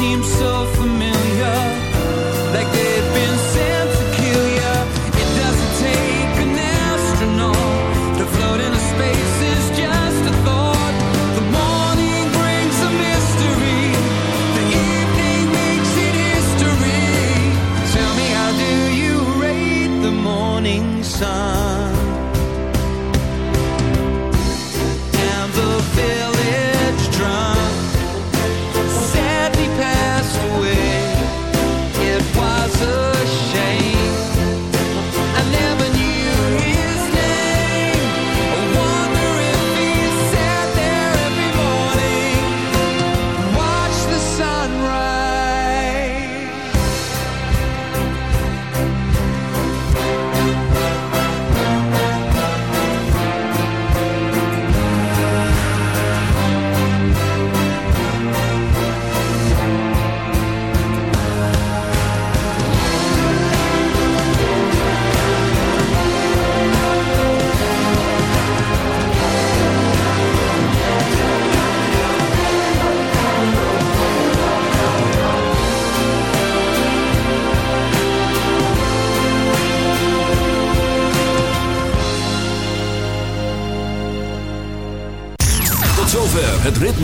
seem so familiar,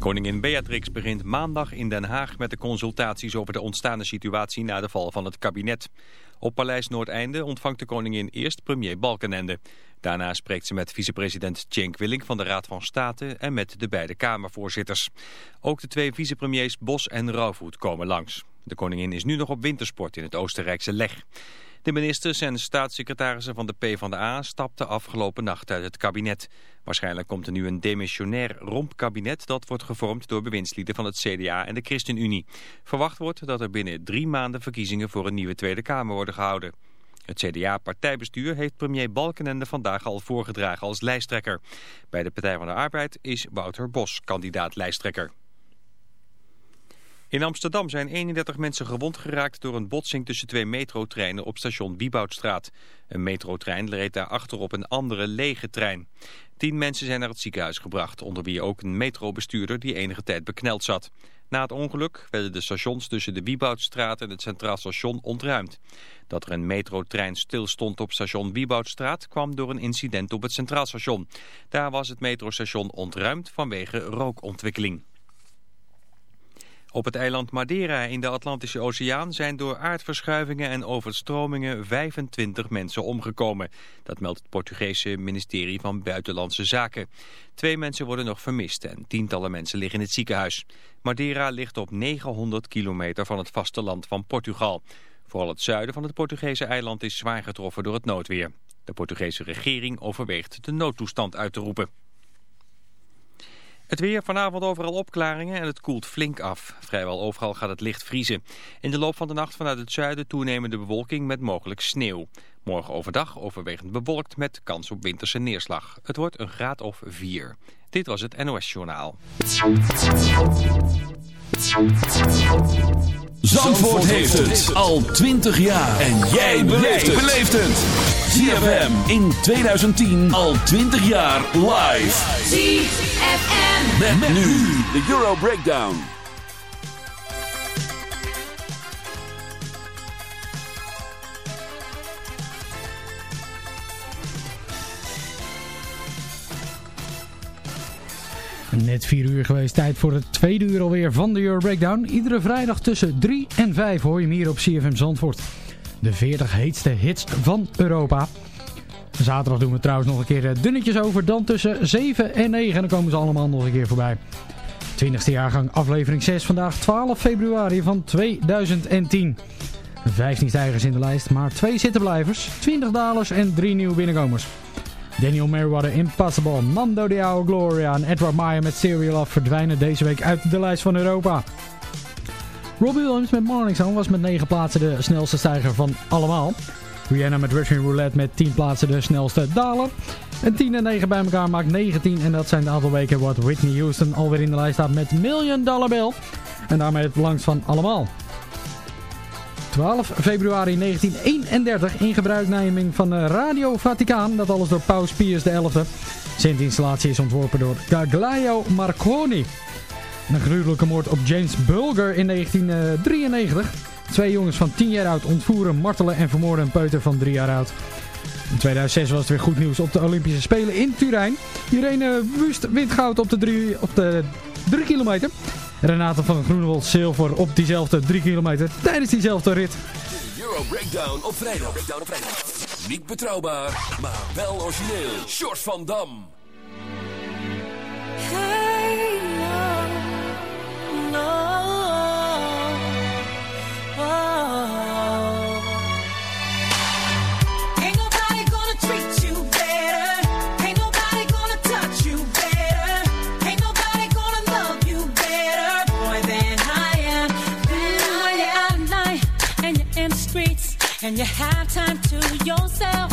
Koningin Beatrix begint maandag in Den Haag met de consultaties over de ontstaande situatie na de val van het kabinet. Op Paleis Noordeinde ontvangt de koningin eerst premier Balkenende. Daarna spreekt ze met vicepresident Cenk Willink van de Raad van State en met de beide Kamervoorzitters. Ook de twee vicepremiers Bos en Rauwvoet komen langs. De koningin is nu nog op wintersport in het Oostenrijkse Leg. De ministers en staatssecretarissen van de PvdA stapten afgelopen nacht uit het kabinet. Waarschijnlijk komt er nu een demissionair rompkabinet dat wordt gevormd door bewindslieden van het CDA en de ChristenUnie. Verwacht wordt dat er binnen drie maanden verkiezingen voor een nieuwe Tweede Kamer worden gehouden. Het CDA-partijbestuur heeft premier Balkenende vandaag al voorgedragen als lijsttrekker. Bij de Partij van de Arbeid is Wouter Bos kandidaat lijsttrekker. In Amsterdam zijn 31 mensen gewond geraakt door een botsing tussen twee metrotreinen op station Wieboudstraat. Een metrotrein reed daarachter op een andere lege trein. Tien mensen zijn naar het ziekenhuis gebracht, onder wie ook een metrobestuurder die enige tijd bekneld zat. Na het ongeluk werden de stations tussen de Wieboudstraat en het Centraal Station ontruimd. Dat er een metrotrein stilstond op station Wieboudstraat kwam door een incident op het Centraal Station. Daar was het metrostation ontruimd vanwege rookontwikkeling. Op het eiland Madeira in de Atlantische Oceaan zijn door aardverschuivingen en overstromingen 25 mensen omgekomen. Dat meldt het Portugese ministerie van Buitenlandse Zaken. Twee mensen worden nog vermist en tientallen mensen liggen in het ziekenhuis. Madeira ligt op 900 kilometer van het vasteland van Portugal. Vooral het zuiden van het Portugese eiland is zwaar getroffen door het noodweer. De Portugese regering overweegt de noodtoestand uit te roepen. Het weer vanavond overal opklaringen en het koelt flink af. Vrijwel overal gaat het licht vriezen. In de loop van de nacht vanuit het zuiden toenemende bewolking met mogelijk sneeuw. Morgen overdag overwegend bewolkt met kans op winterse neerslag. Het wordt een graad of 4. Dit was het NOS Journaal. Zandvoort heeft het al 20 jaar. En jij beleeft het. ZFM in 2010 al 20 jaar live. ZFM. Met, nu de Euro Breakdown. Net 4 uur geweest, tijd voor het tweede uur alweer van de Euro Breakdown. Iedere vrijdag tussen 3 en 5 hoor je hem hier op CFM Zandvoort. De 40 heetste hits van Europa. Zaterdag doen we trouwens nog een keer eh, dunnetjes over. Dan tussen 7 en 9 en dan komen ze allemaal nog een keer voorbij. 20e jaargang aflevering 6 vandaag 12 februari van 2010. 15 stijgers in de lijst, maar 2 zittenblijvers, 20 dalers en 3 nieuwe binnenkomers. Daniel Merriweather, Impossible, Mando Diao, Gloria en Edward Maya met Serial Love verdwijnen deze week uit de lijst van Europa. Robbie Williams met Morning Song was met 9 plaatsen de snelste stijger van allemaal. Rihanna met Russian Roulette met 10 plaatsen de snelste daler. En 10 en 9 bij elkaar maakt 19 en dat zijn het aantal weken wat Whitney Houston alweer in de lijst staat met Million Dollar Bill. En daarmee het langst van allemaal. 12 februari 1931 in gebruikneming van Radio Vaticaan, dat alles door Paus Pius XI. Sint-installatie is ontworpen door Gaglio Marconi. Een gruwelijke moord op James Bulger in 1993. Twee jongens van 10 jaar oud ontvoeren, martelen en vermoorden een peuter van 3 jaar oud. In 2006 was het weer goed nieuws op de Olympische Spelen in Turijn. Irene Wust wint goud op de 3 op de 3 kilometer. Renate van Groenewold zilver op diezelfde 3 kilometer tijdens diezelfde rit. Euro Breakdown op vrijdag. Breakdown op vrijdag. Niet betrouwbaar, maar wel origineel. Short van Dam. Hey, and you have time to yourself.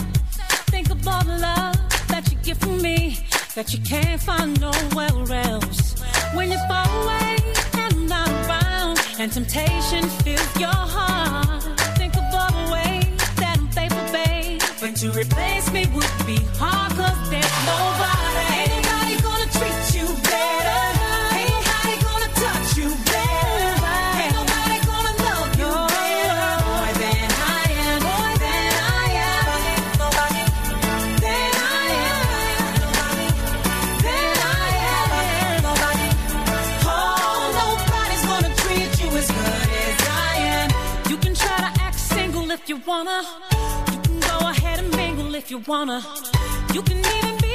Think of all the love that you get from me that you can't find nowhere else. When you fall away and I'm not around, and temptation fills your heart. Think of all the ways that I'm faithful, babe. But to replace me would be hard, cause there's nobody you wanna. You can even behave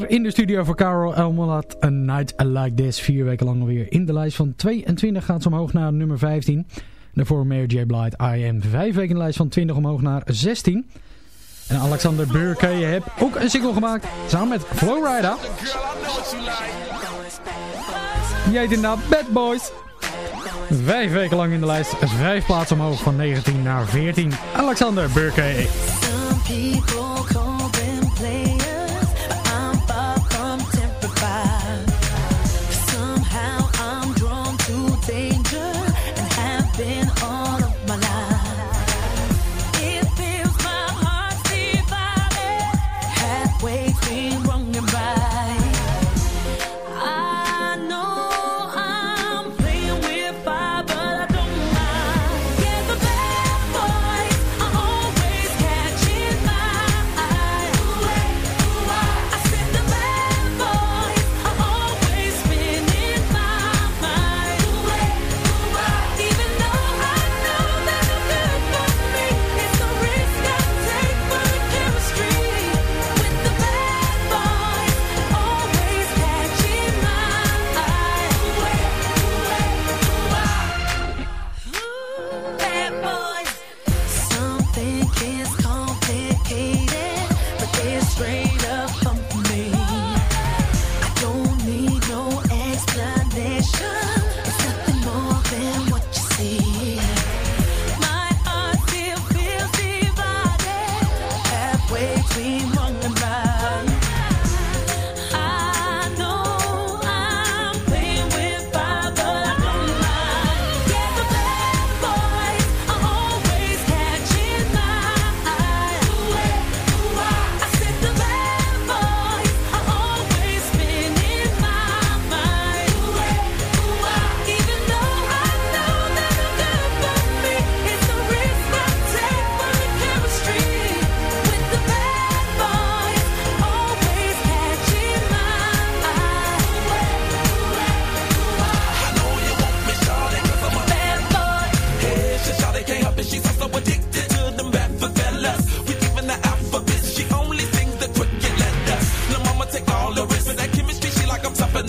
in de studio voor Carol Elmolat. A Night Like This. Vier weken lang alweer in de lijst van 22 gaat ze omhoog naar nummer 15. Daarvoor Mary J. Blight. I Am. Vijf weken in de lijst van 20 omhoog naar 16. En Alexander Burke je hebt ook een single gemaakt. Samen met Flowrider. Die heet inderdaad Bad Boys. Vijf weken lang in de lijst. Vijf plaatsen omhoog van 19 naar 14. Alexander Burke.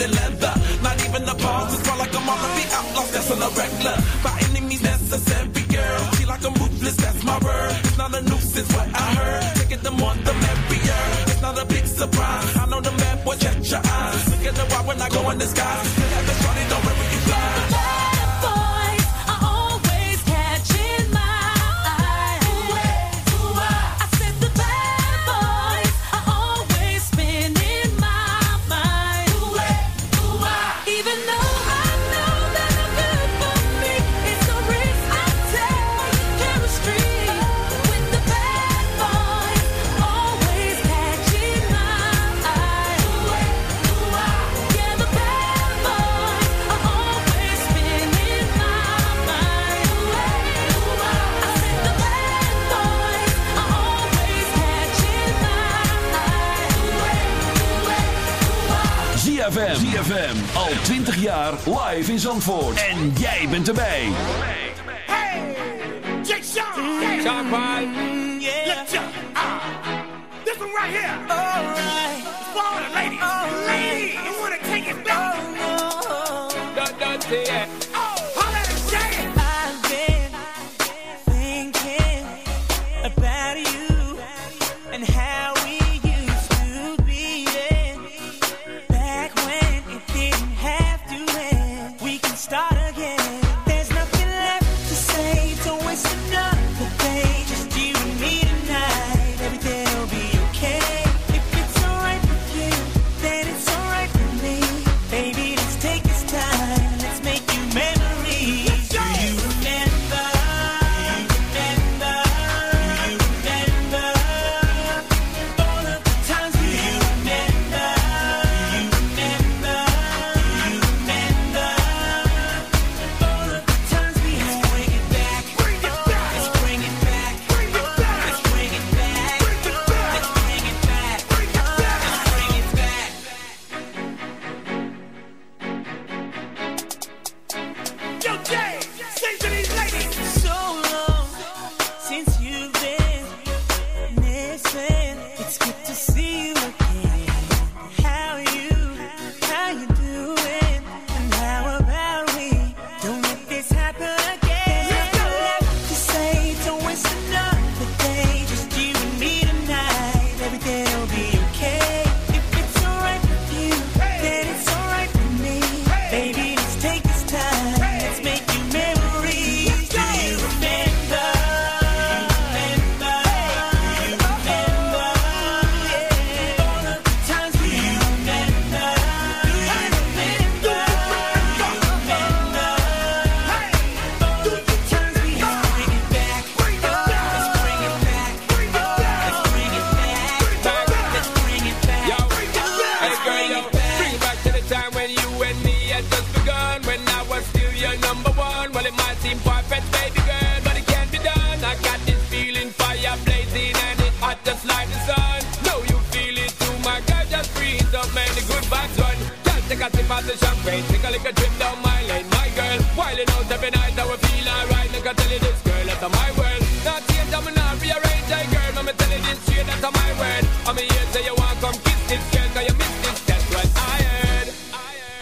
the leather. Not even the balls, it's more like I'm on the that's on a regular. By any means necessary, girl. She like a ruthless, that's my word. It's not a nuisance, what I heard. Take them the the merrier. It's not a big surprise. I know the man will catch your eyes. Look at the why when I go in the sky. Look at the shorty, don't live in Zandvoort. En jij bent erbij. Hey, Jackson, Shaw!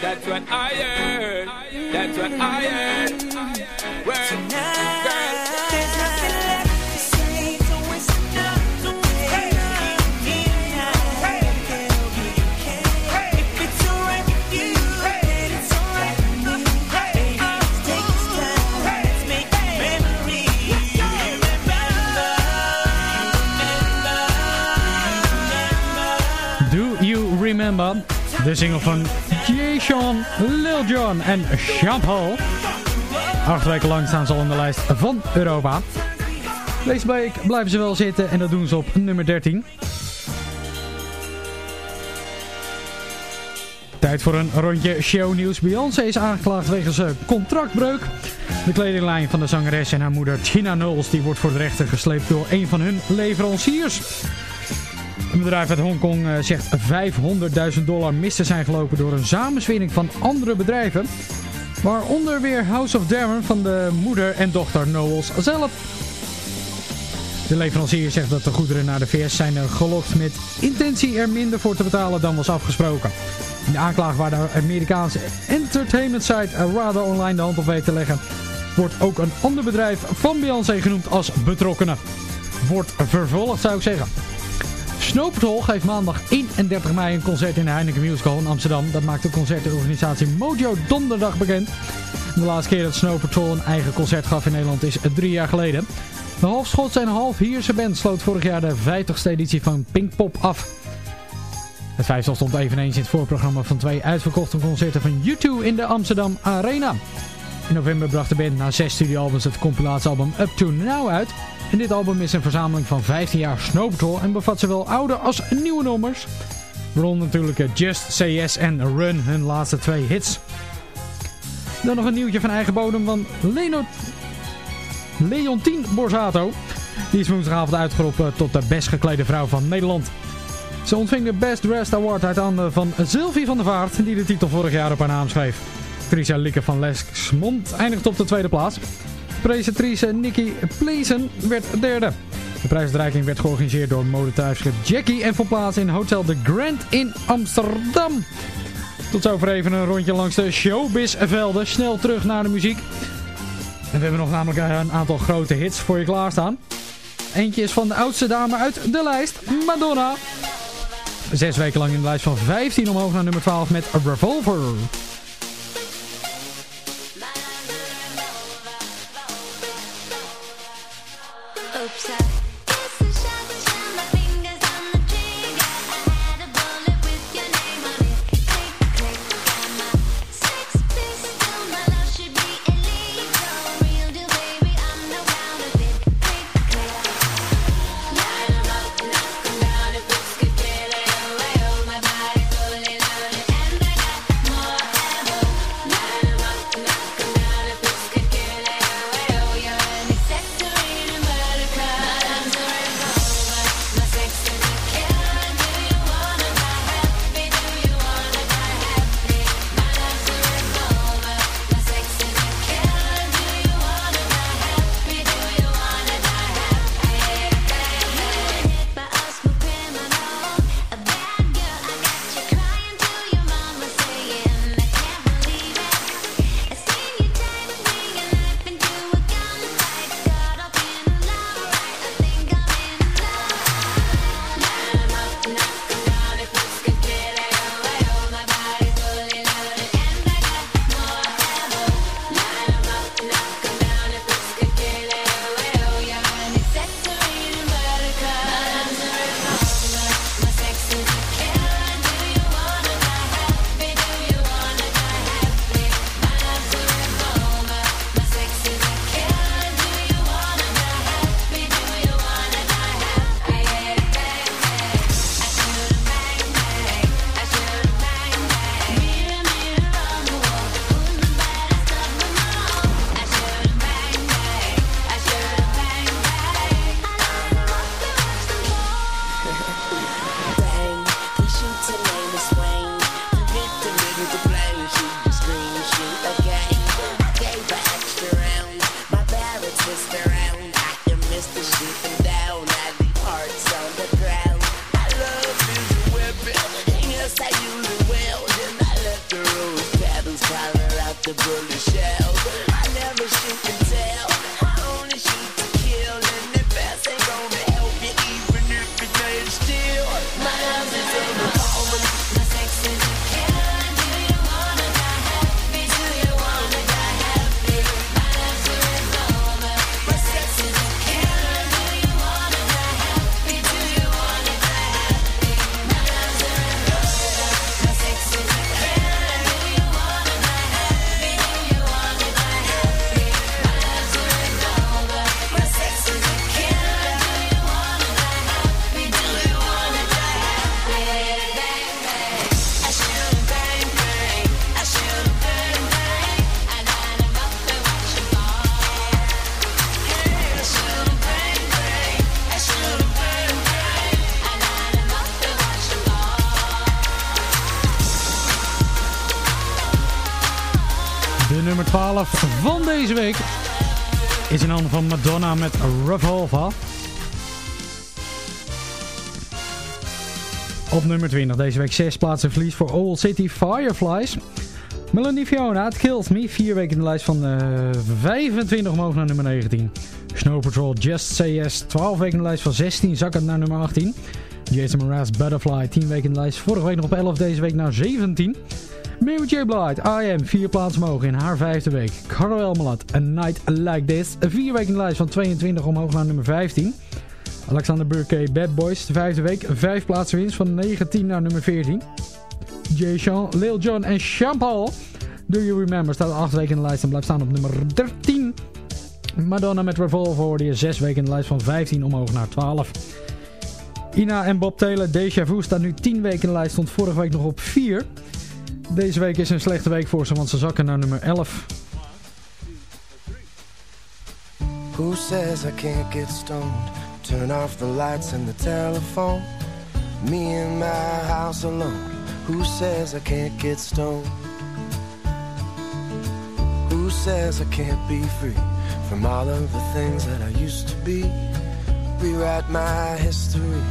That's what I heard. That's what I heard. Word, girl. There's nothing left to say, so it's enough to wait. If it's alright with you, then it's alright with me. Baby, let's take this time, let's make memories. Do You Remember? De single van Jason, Lil Jon en Jean-Paul. Acht weken lang staan ze al in de lijst van Europa. Deze week blijven ze wel zitten en dat doen ze op nummer 13. Tijd voor een rondje shownieuws. Beyoncé is aangeklaagd wegens eh, contractbreuk. De kledinglijn van de zangeres en haar moeder Tina Knowles die wordt voor de rechter gesleept door een van hun leveranciers. Een bedrijf uit Hongkong eh, zegt 500.000 dollar mis te zijn gelopen door een samenswering van andere bedrijven. Waaronder weer House of Darren van de moeder en dochter Knowles zelf. De leverancier zegt dat de goederen naar de VS zijn er gelokt met intentie er minder voor te betalen dan was afgesproken. In de aanklaag waar de Amerikaanse entertainment site Rada Online de hand op weet te leggen, wordt ook een ander bedrijf van Beyoncé genoemd als betrokkenen. Wordt vervolgd zou ik zeggen. Snow Patrol geeft maandag 31 mei een concert in de Heineken Musical in Amsterdam. Dat maakt de concertorganisatie Mojo donderdag bekend. De laatste keer dat Snow Patrol een eigen concert gaf in Nederland is drie jaar geleden. De halfschots en half Hierse band sloot vorig jaar de 50ste editie van Pinkpop af. Het vijfstel stond eveneens in het voorprogramma van twee uitverkochte concerten van U2 in de Amsterdam Arena. In november bracht de band na zes studioalbums het compilatiealbum Up To Now uit. En dit album is een verzameling van 15 jaar Snow en bevat zowel oude als nieuwe nummers. Waaronder natuurlijk eh, Just Say Yes en Run, hun laatste twee hits. Dan nog een nieuwtje van eigen bodem van Leno... Leontien Borsato. Die is woensdagavond uitgeroepen tot de best geklede vrouw van Nederland. Ze ontving de Best Dressed Award uit handen van Sylvie van der Vaart, die de titel vorig jaar op haar naam schreef. Tricia Lieke van Lesmond eindigt op de tweede plaats. Presentatrice Nikki Pleasen werd derde. De prijsuitreiking werd georganiseerd door modetijdschrift Jackie en vond plaats in Hotel de Grand in Amsterdam. Tot zover even een rondje langs de showbizvelden. Snel terug naar de muziek. En we hebben nog namelijk een aantal grote hits voor je klaarstaan. Eentje is van de oudste dame uit de lijst, Madonna. Zes weken lang in de lijst van 15 omhoog naar nummer 12 met Revolver. Deze week is in handen van Madonna met Revolver. Op nummer 20 deze week 6 plaatsen verlies voor Old City Fireflies. Melanie Fiona, It Kills Me, 4 weken in de lijst van eh 25 omhoog naar nummer 19. Snow Patrol Just Say Yes, 12 weken in de lijst van 16, zakkend naar nummer 18. Jason Mraz Butterfly, 10 weken in de lijst, vorige week nog op 11, deze week naar 17. Mary J. Blige, I Am, 4 plaatsen omhoog in haar vijfde week. Carol Elmalat, A Night Like This, 4 weken in de lijst van 22 omhoog naar nummer 15. Alexander Burke, Bad Boys, de vijfde week, 5 plaatsen winst van 19 naar nummer 14. Jay Sean, Lil Jon en Sean Paul. Do You Remember staat 8 weken in de lijst en blijft staan op nummer 13. Madonna met Revolver hoorde je 6 weken in de lijst van 15 omhoog naar 12. Ina en Bob Taylor, Deja Vu staat nu 10 weken in de lijst, stond vorige week nog op 4. Deze week is een slechte week voor ze, want ze zakken naar nummer 11. Who says I can't get stoned? Turn off the lights and the telephone. Me in my house alone. Who says I can't get stoned? Who says I can't be free from all of the things that I used to be? Rewrite my history.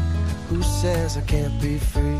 Who says I can't be free?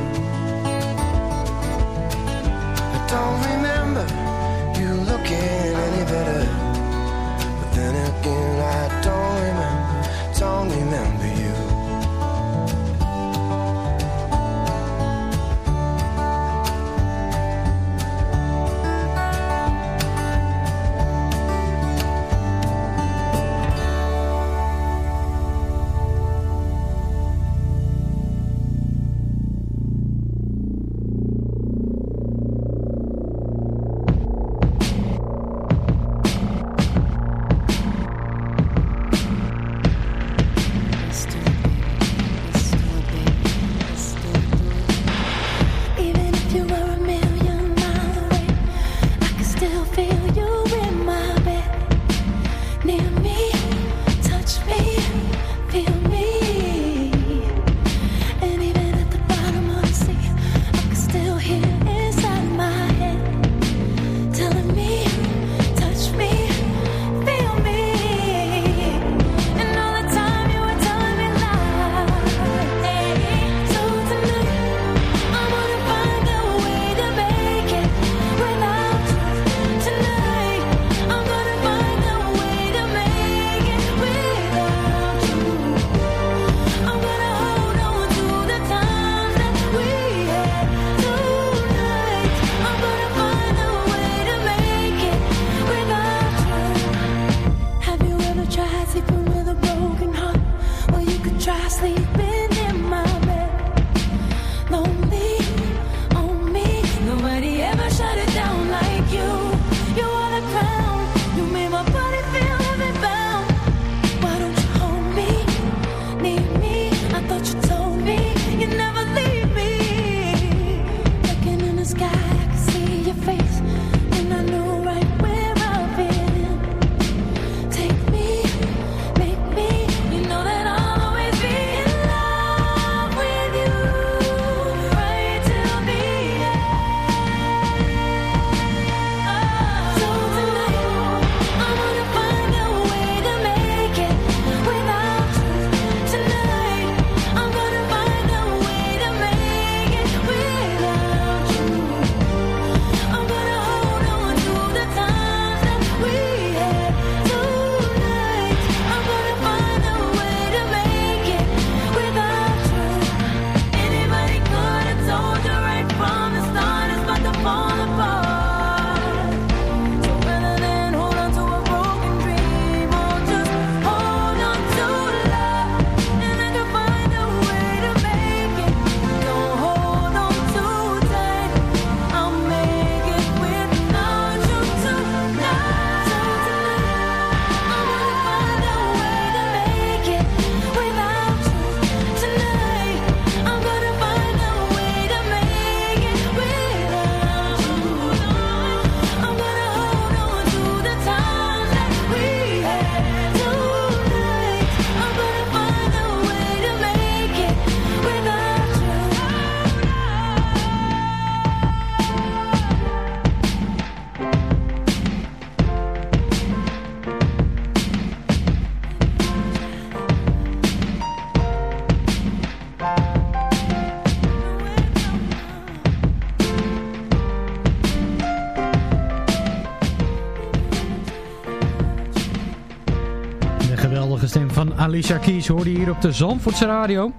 Alicia Keys hoorde je hier op de Zandvoortse radio.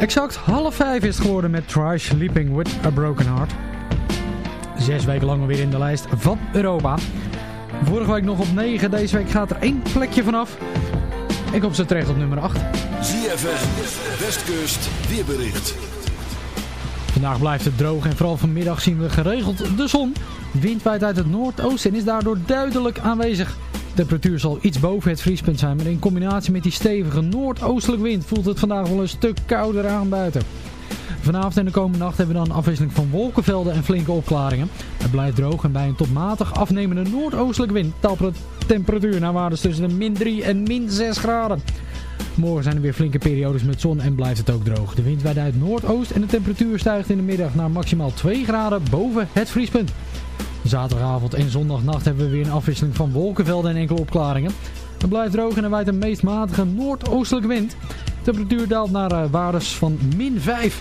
Exact half vijf is het geworden met Try Sleeping With A Broken Heart. Zes weken lang weer in de lijst van Europa. Vorige week nog op 9, deze week gaat er één plekje vanaf. Ik kom ze terecht op nummer 8. ZFM, Westkust, weerbericht. Vandaag blijft het droog en vooral vanmiddag zien we geregeld de zon. Wind waait uit het noordoosten en is daardoor duidelijk aanwezig. Temperatuur zal iets boven het vriespunt zijn, maar in combinatie met die stevige noordoostelijke wind voelt het vandaag wel een stuk kouder aan buiten. Vanavond en de komende nacht hebben we dan afwisseling van wolkenvelden en flinke opklaringen. Het blijft droog en bij een tot matig afnemende noordoostelijke wind tapert de temperatuur naar waardes tussen de min 3 en min 6 graden. Morgen zijn er weer flinke periodes met zon en blijft het ook droog. De wind waait uit noordoost en de temperatuur stijgt in de middag naar maximaal 2 graden boven het vriespunt. Zaterdagavond en zondagnacht hebben we weer een afwisseling van wolkenvelden en enkele opklaringen. Het blijft droog en er waait een meest matige noordoostelijke wind. De temperatuur daalt naar eh, waardes van min 5.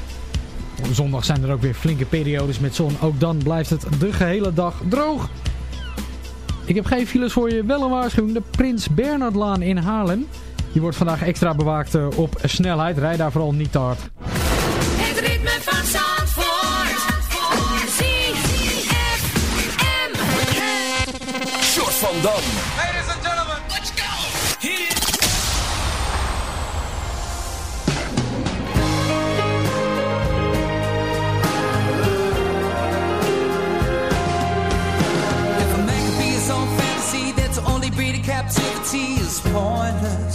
Op zondag zijn er ook weer flinke periodes met zon. Ook dan blijft het de gehele dag droog. Ik heb geen files voor je, wel een waarschuwing. De Prins Bernhardlaan in Haarlem. Die wordt vandaag extra bewaakt eh, op snelheid. Rijd daar vooral niet te hard. Het ritme van van Dam. Ladies and gentlemen, let's go. If a man could be his own fantasy, then to only breed in captivity is pointless.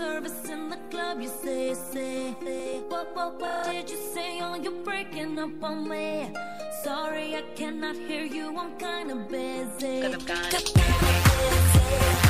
service in the club, you say, say, say. What, what, what did you say? Oh, you're breaking up on me. Sorry, I cannot hear you, I'm kinda busy. I'm kinda busy.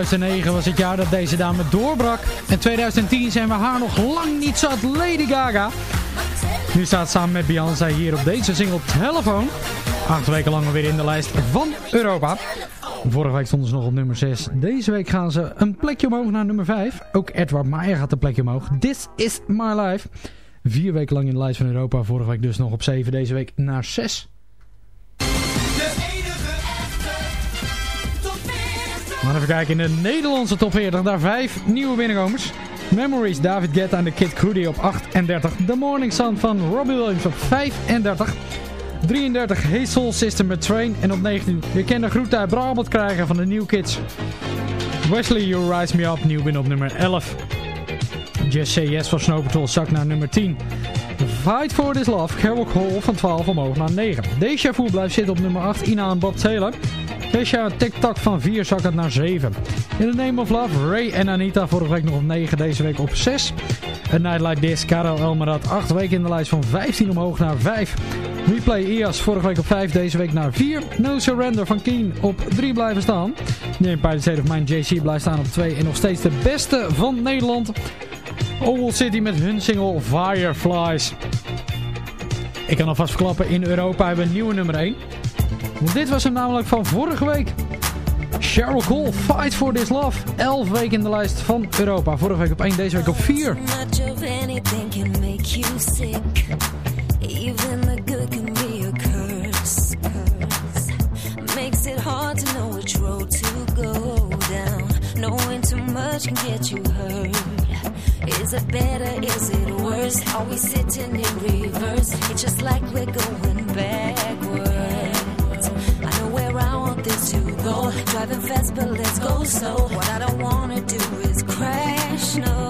2009 was het jaar dat deze dame doorbrak. En 2010 zijn we haar nog lang niet zat, Lady Gaga. Nu staat samen met Beyoncé hier op deze single Telefoon. Acht weken lang weer in de lijst van Europa. Vorige week stonden ze nog op nummer 6. Deze week gaan ze een plekje omhoog naar nummer 5. Ook Edward Maier gaat een plekje omhoog. This is my life. Vier weken lang in de lijst van Europa. Vorige week dus nog op 7. Deze week naar 6. 40. Maar even kijken in de Nederlandse top 40. Daar vijf nieuwe binnenkomers. Memories, David Guetta en de Kid Cudi op 38. The Morning Sun van Robbie Williams op 35. 33 Hey Soul System met Train. En op 19 je kan de groet uit Brabant krijgen van de New Kids. Wesley, You Rise Me Up, nieuw binnen op nummer 11. Just Say Yes van Snow Patrol naar nummer 10. Fight For This Love, Carol Hall van 12 omhoog naar 9. Deja Vu blijft zitten op nummer 8, Ina en Bob Taylor. Kesha TikTok van 4 zakt het naar 7. In the Name of Love, Ray en Anita vorige week nog op 9, deze week op 6. A Night Like This, Karel Elmerad, 8 weken in de lijst van 15 omhoog naar 5. Replay IAS vorige week op 5, deze week naar 4. No Surrender van Keen op 3 blijven staan. The State of Mind, JC blijft staan op 2. En nog steeds de beste van Nederland. Owl City met hun single Fireflies. Ik kan alvast verklappen, in Europa hebben we een nieuwe nummer 1. Dit was hem namelijk van vorige week. Cheryl Cole, Fight For This Love. 11 weken in de lijst van Europa. Vorige week op 1, deze week op 4. much of anything can make you sick. Even the good can be a curse. curse. Makes it hard to know which road to go down. Knowing too much can get you hurt. Is it better? Is it worse? Are we sitting in reverse? It's just like we're going backwards. To go. Driving fast, but let's go slow. What I don't wanna do is crash, no.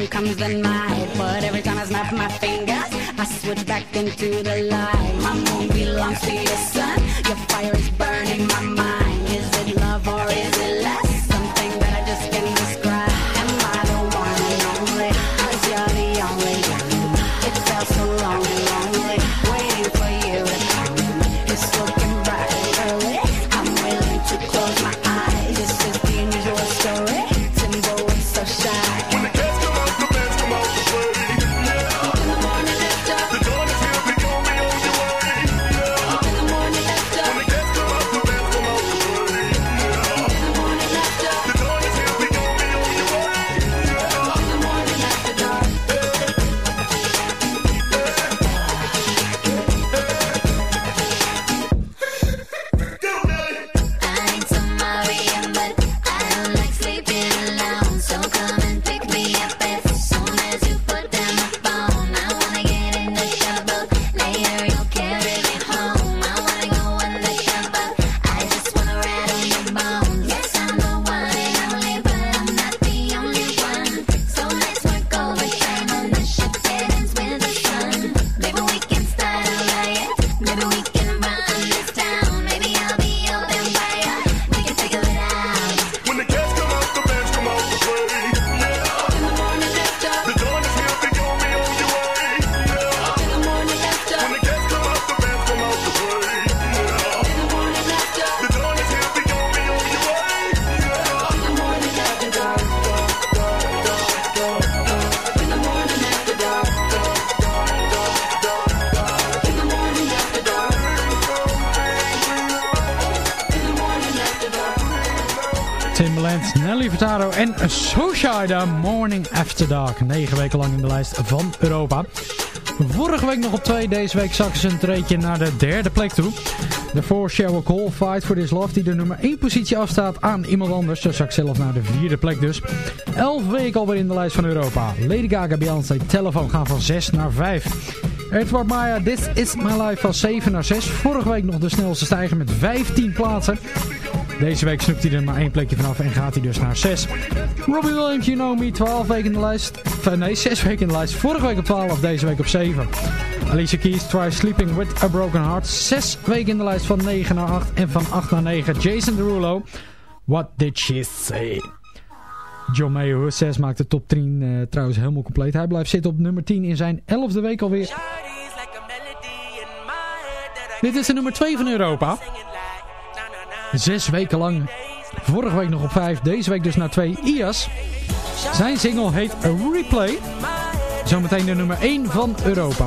When comes the night, but every time I snap my fingers, I switch back into the light. My moon belongs to sun. En Soshida Morning After Dark. Negen weken lang in de lijst van Europa. Vorige week nog op twee, deze week zakken ze een treetje naar de derde plek toe. Daarvoor Sheryl Cole, Fight for This Love, die de nummer 1 positie afstaat aan iemand anders. Ze zakt zelf naar de vierde plek dus. Elf weken alweer in de lijst van Europa. Lady Gaga, Beyoncé, Telefoon gaan van 6 naar 5. Edward Maya, This Is My Life van 7 naar 6. Vorige week nog de snelste stijger met 15 plaatsen. Deze week snoept hij er maar één plekje vanaf en gaat hij dus naar 6. Robbie Williams, You Know Me, 12 weken in de lijst. Of, nee, 6 weken in de lijst. Vorige week op 12, deze week op 7. Alicia Keys, Try Sleeping With A Broken Heart. 6 weken in de lijst van 9 naar 8 en van 8 naar 9. Jason Derulo, What Did She Say? John Mayer 6 maakt de top 10 eh, trouwens helemaal compleet. Hij blijft zitten op nummer 10 in zijn 11e week alweer. Dit is de nummer 2 van Europa. Zes weken lang. Vorige week nog op 5. Deze week dus naar 2. IAS. Zijn single heet A Replay. Zometeen de nummer 1 van Europa.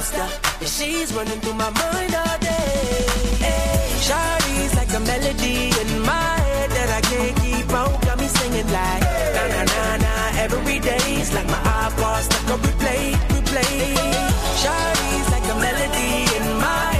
And she's running through my mind all day. Hey, Shawty's like a melody in my head that I can't keep on. Got me singing like na na na na every day's like my iPod stuck on replay, replay. Shawty's like a melody in my head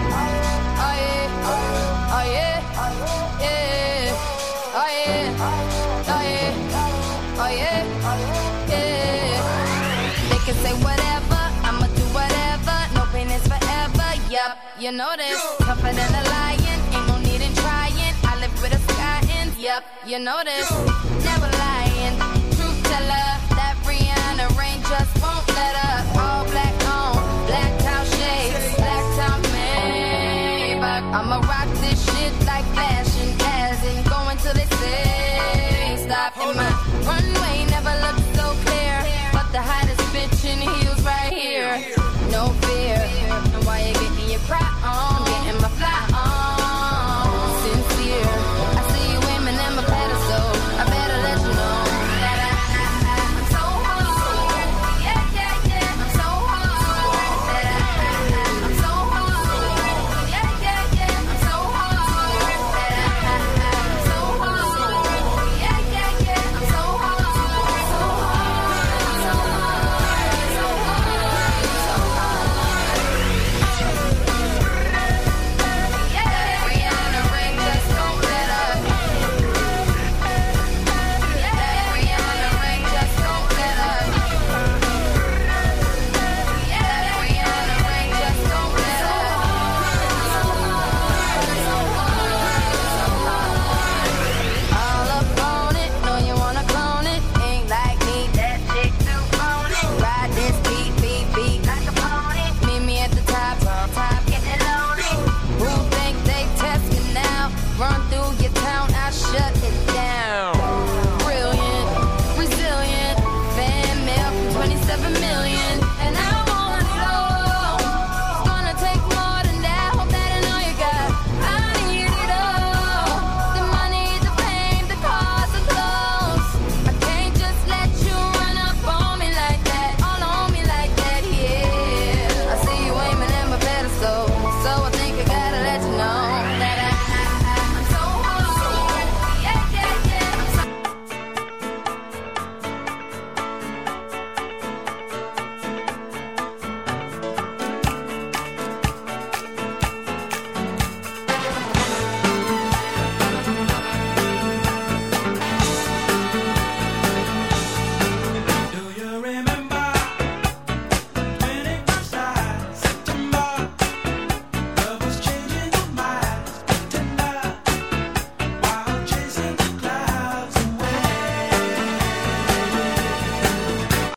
Yeah. They can say whatever. I'ma do whatever. No pain is forever. You know this. Tougher than a lion. Ain't no need in trying. I live with a sky in. Yup, you know this. Never lying. Truth teller.